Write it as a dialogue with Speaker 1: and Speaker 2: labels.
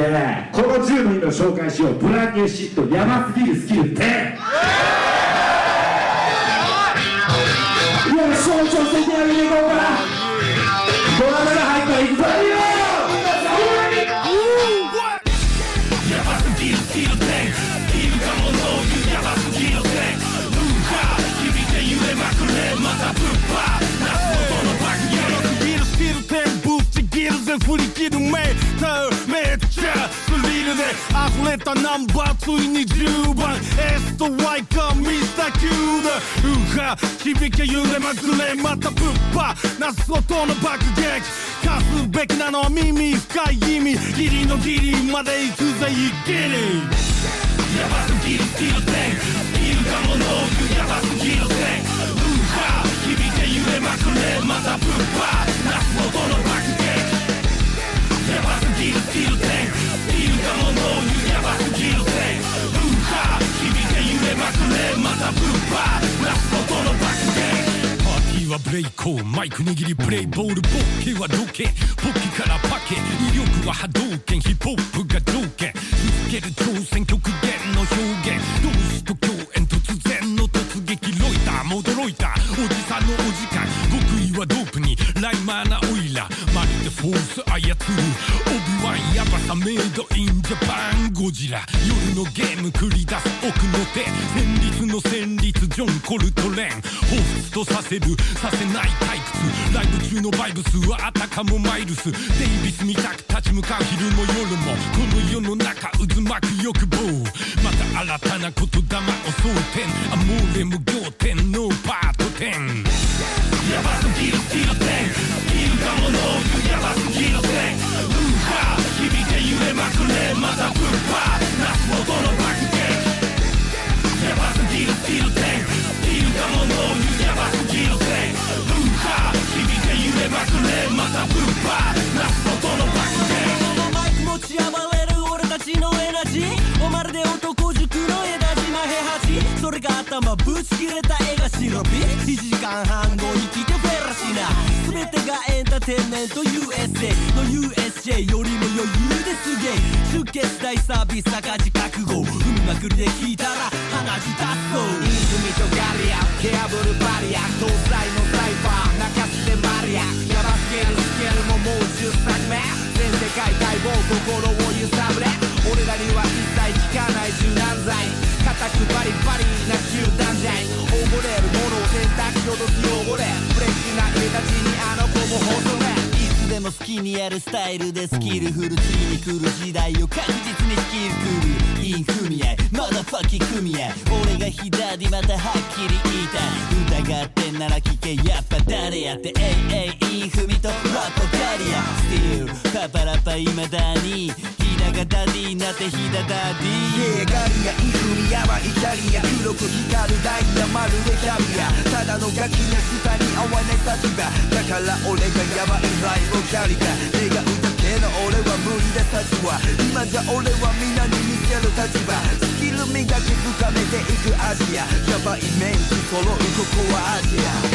Speaker 1: でこの10人の紹介しようブランニューシットやばすぎるスキル10いや象徴的な見ていこうかドラマが入ったらいくぞ
Speaker 2: ヤバすぎるスキル10いるかものいうヤバすぎる10ウーハー響いて揺れまくれまたぶっぱ夏元の爆撃
Speaker 3: ギルスキルテンぶっちぎるぜ振り切るメーターれたナンバーついに10番 S と Y かミスター Q だうは響け揺れまくれまたぶっぱ夏音の爆撃かすべきなのは耳深い意味ギリのギリまで行くぜ一気に
Speaker 2: ヤバすぎるスキル10いるかものいー
Speaker 3: ティーはブレイコーマイク握りプレイボールボケはロケ。ポッケからパケ威力は波動拳ヒップホップが条件続ける挑戦極限の表現同志と共演突然の突撃ロイターも驚いたおじさんのお時間極意はドープにライマーなオイラ。まるでフォース操るオビワンヤバさメイドインジャパン。ゴジラ。夜のゲーム繰り出す奥の手。戦慄の旋律ジョン・コルトレン彷彿とさせるさせない退屈。ライブ中のバイブスはあたかもマイルス。デイビスみたく立ち向かう昼も夜も。この世の中渦巻く欲望また新たな言霊を争点アモーレ無仰天のパート10
Speaker 2: ヤバすぎる。スキル10いるかもまくれまたぶっぱ夏元の爆撃
Speaker 4: マイク持ち暴れる俺たちのエナジー。おまるで男塾の枝島平八。それが頭ぶち切れた絵が白ビ1時間半後に来てフェラシナ。全てがエンターテインメント USA の USJ よりも余裕ですげえ。出血大サービス赤字覚悟。踏みまくりで聞いたら鼻血立つぞ泉とガリアケアブルバリア東西のにあの子も細めいつでも好きにやるスタイルでスキルフル次に来る時代を確実にスキルクールイン組合まだファキ組合俺が左またはっきり言いたい疑ってんなら聞けやっぱ誰やって AA インフミとラッパダリアスティールパパラパ未だにひだがダディなってひだダディ
Speaker 5: Yeah ガリアイフミヤマイタリア黒く光るダイヤまるでキャビアただのガキが下に合わない立場から俺がヤバいライブキャリア願うだけの俺は無理だ立場今じゃ俺は皆に見せる立場。スキル磨き深めていくアジア。ヤバいメンツ揃うここはアジア。